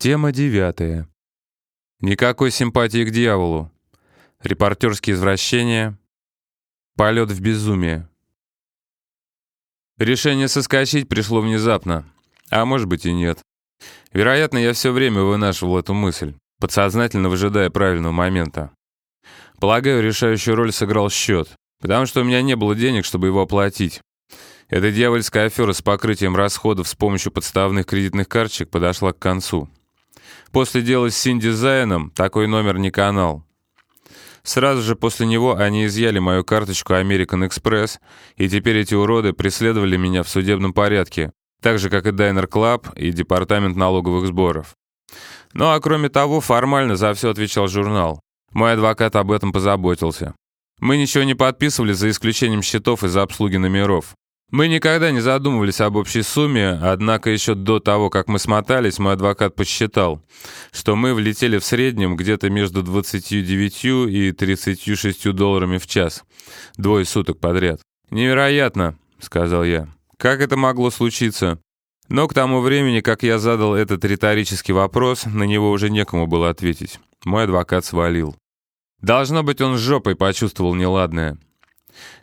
Тема девятая. Никакой симпатии к дьяволу. Репортерские извращения. Полет в безумие. Решение соскочить пришло внезапно. А может быть и нет. Вероятно, я все время вынашивал эту мысль, подсознательно выжидая правильного момента. Полагаю, решающую роль сыграл счет, потому что у меня не было денег, чтобы его оплатить. Эта дьявольская афера с покрытием расходов с помощью подставных кредитных карточек подошла к концу. После дела с Синдизайном такой номер не канал. Сразу же после него они изъяли мою карточку American Express, и теперь эти уроды преследовали меня в судебном порядке, так же, как и Diner Club и Департамент налоговых сборов. Ну а кроме того, формально за все отвечал журнал. Мой адвокат об этом позаботился. Мы ничего не подписывали за исключением счетов из-за обслуги номеров. Мы никогда не задумывались об общей сумме, однако еще до того, как мы смотались, мой адвокат посчитал, что мы влетели в среднем где-то между 29 и 36 долларами в час. Двое суток подряд. «Невероятно», — сказал я. «Как это могло случиться?» Но к тому времени, как я задал этот риторический вопрос, на него уже некому было ответить. Мой адвокат свалил. Должно быть, он с жопой почувствовал неладное.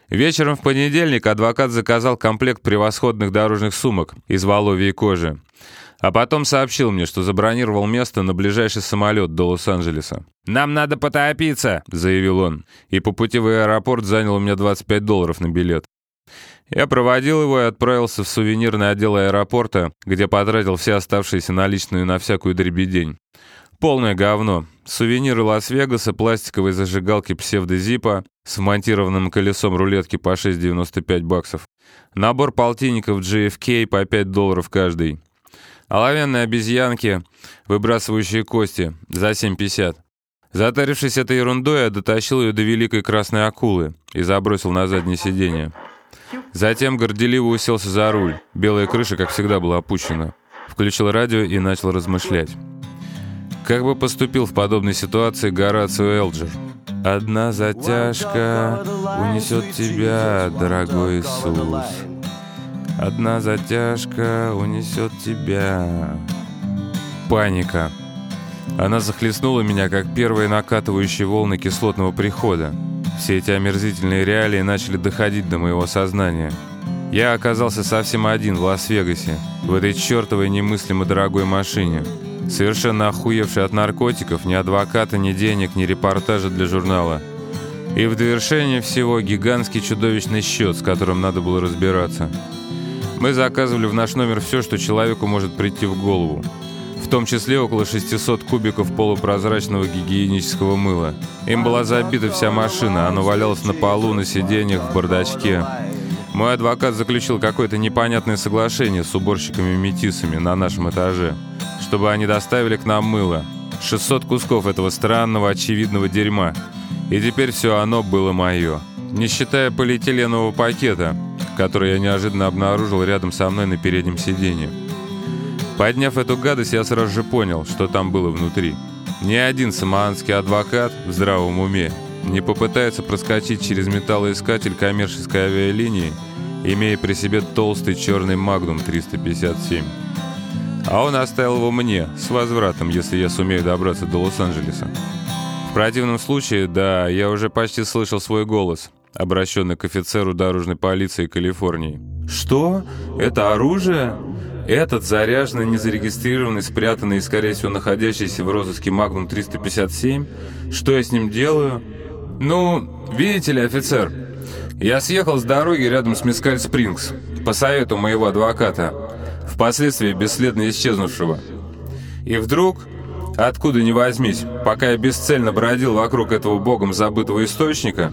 Вечером в понедельник адвокат заказал комплект превосходных дорожных сумок из воловьей кожи. А потом сообщил мне, что забронировал место на ближайший самолет до Лос-Анджелеса. «Нам надо потопиться», — заявил он. И по пути в аэропорт занял у меня 25 долларов на билет. Я проводил его и отправился в сувенирный отдел аэропорта, где потратил все оставшиеся наличные на всякую дребедень. Полное говно. Сувениры Лас-Вегаса, пластиковые зажигалки псевдозипа с вмонтированным колесом рулетки по 6,95 баксов. Набор полтинников GFK по 5 долларов каждый. Оловянные обезьянки, выбрасывающие кости, за 7,50. Затарившись этой ерундой, я дотащил ее до великой красной акулы и забросил на заднее сиденье. Затем горделиво уселся за руль. Белая крыша, как всегда, была опущена. Включил радио и начал размышлять. Как бы поступил в подобной ситуации Горацио Элджер? «Одна затяжка унесет тебя, дорогой Иисус. Одна затяжка унесет тебя». Паника. Она захлестнула меня, как первые накатывающие волны кислотного прихода. Все эти омерзительные реалии начали доходить до моего сознания. Я оказался совсем один в Лас-Вегасе, в этой чертовой немыслимо дорогой машине – Совершенно охуевший от наркотиков, ни адвоката, ни денег, ни репортажа для журнала. И в довершение всего гигантский чудовищный счет, с которым надо было разбираться. Мы заказывали в наш номер все, что человеку может прийти в голову. В том числе около 600 кубиков полупрозрачного гигиенического мыла. Им была забита вся машина, оно валялось на полу, на сиденьях, в бардачке. Мой адвокат заключил какое-то непонятное соглашение с уборщиками-метисами на нашем этаже чтобы они доставили к нам мыло. 600 кусков этого странного, очевидного дерьма. И теперь все оно было мое. Не считая полиэтиленового пакета, который я неожиданно обнаружил рядом со мной на переднем сиденье. Подняв эту гадость, я сразу же понял, что там было внутри. Ни один самоанский адвокат в здравом уме не попытается проскочить через металлоискатель коммерческой авиалинии, имея при себе толстый черный «Магнум 357». А он оставил его мне, с возвратом, если я сумею добраться до Лос-Анджелеса. В противном случае, да, я уже почти слышал свой голос, обращенный к офицеру дорожной полиции Калифорнии. «Что? Это оружие?» Этот заряженный, незарегистрированный, спрятанный и, скорее всего, находящийся в розыске Магнум 357? Что я с ним делаю? Ну, видите ли, офицер, я съехал с дороги рядом с Мискаль Спрингс по совету моего адвоката впоследствии бесследно исчезнувшего. И вдруг, откуда ни возьмись, пока я бесцельно бродил вокруг этого богом забытого источника,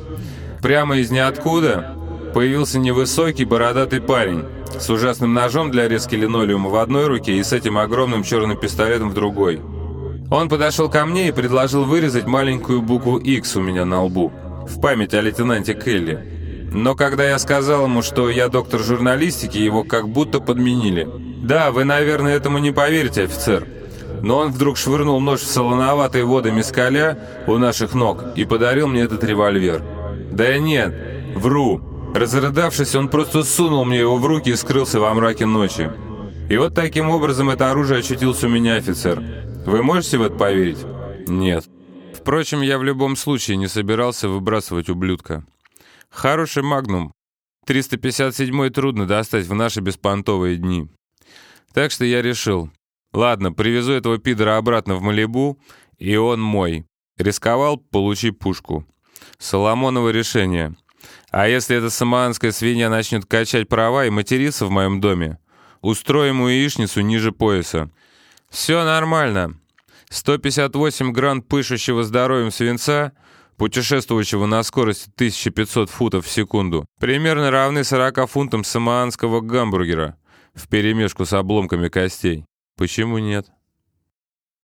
прямо из ниоткуда появился невысокий бородатый парень с ужасным ножом для резки линолеума в одной руке и с этим огромным черным пистолетом в другой. Он подошел ко мне и предложил вырезать маленькую букву X у меня на лбу, в память о лейтенанте Келли. Но когда я сказал ему, что я доктор журналистики, его как будто подменили. Да, вы, наверное, этому не поверите, офицер. Но он вдруг швырнул нож в солоноватые воды мискаля у наших ног и подарил мне этот револьвер. Да нет, вру. Разрыдавшись, он просто сунул мне его в руки и скрылся во мраке ночи. И вот таким образом это оружие очутилось у меня, офицер. Вы можете в это поверить? Нет. Впрочем, я в любом случае не собирался выбрасывать ублюдка. Хороший магнум. 357-й трудно достать в наши беспонтовые дни. Так что я решил. Ладно, привезу этого пидора обратно в Малибу, и он мой. Рисковал, получи пушку. Соломоново решение. А если эта самоанская свинья начнет качать права и материться в моем доме, устроим яичницу ниже пояса. Все нормально. 158 гран пышущего здоровьем свинца, путешествующего на скорости 1500 футов в секунду, примерно равны 40 фунтам самоанского гамбургера вперемешку с обломками костей. Почему нет?